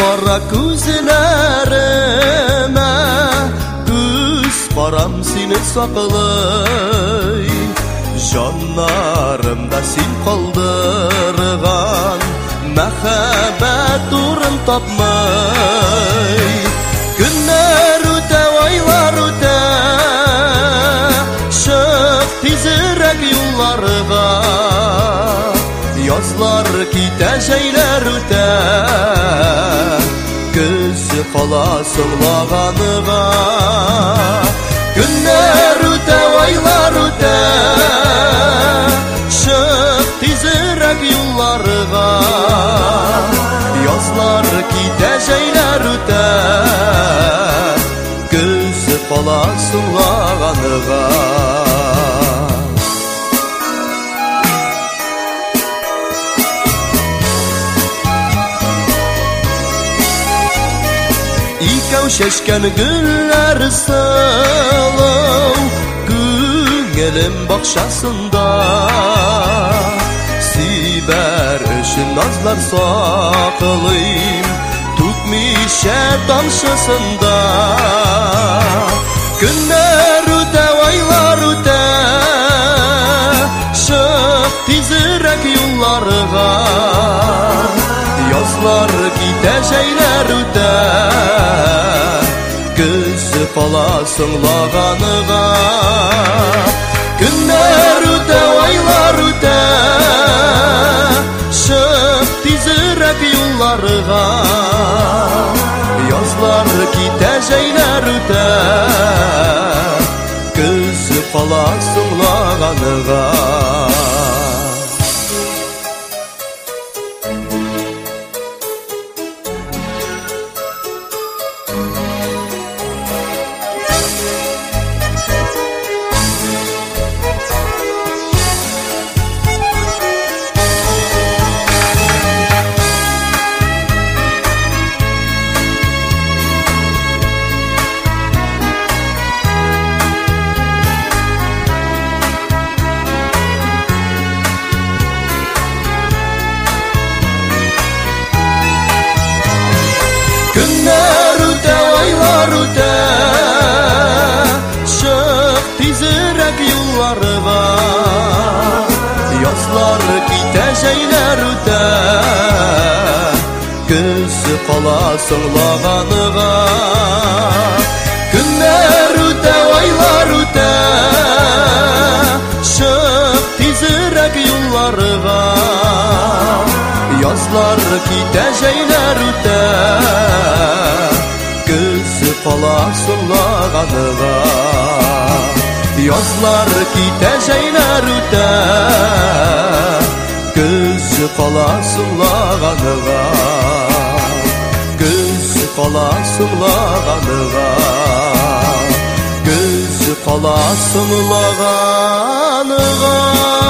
қара көзлеріме күз барам сені сақылай жанарымда сен қалдырған махаббат орын тапмай Язлар китә җәйләр үтә Көз кала сыңлаганыга Көннәр үтә, айлар үтә Шык тизерәк юлларга Язлар китә җәйләр үтә Көз кала сыңлаганыга Икәү шәшкән гөлләр салау Күңелем бақшасында Сибәр өчен назлар сақылым Түкмешә тамшысында Күннәр үтә, айлар үтә Шық тизірәк юлларға пала сыңлағаныға Günler үтә айлар үтә шып тизерәк юлларыға язлар китә жәйләр үтә көз пала сыңлағаныға Күз сы қала сұрлағаныға, Күнде рүтәй айлар варта, Шөп тизрәк жолдарыға, Язлар ките жейнер үтә, Күз қала сұрлағаныға, Язлар ките үтә Gözü kola sulağa dığa Gözü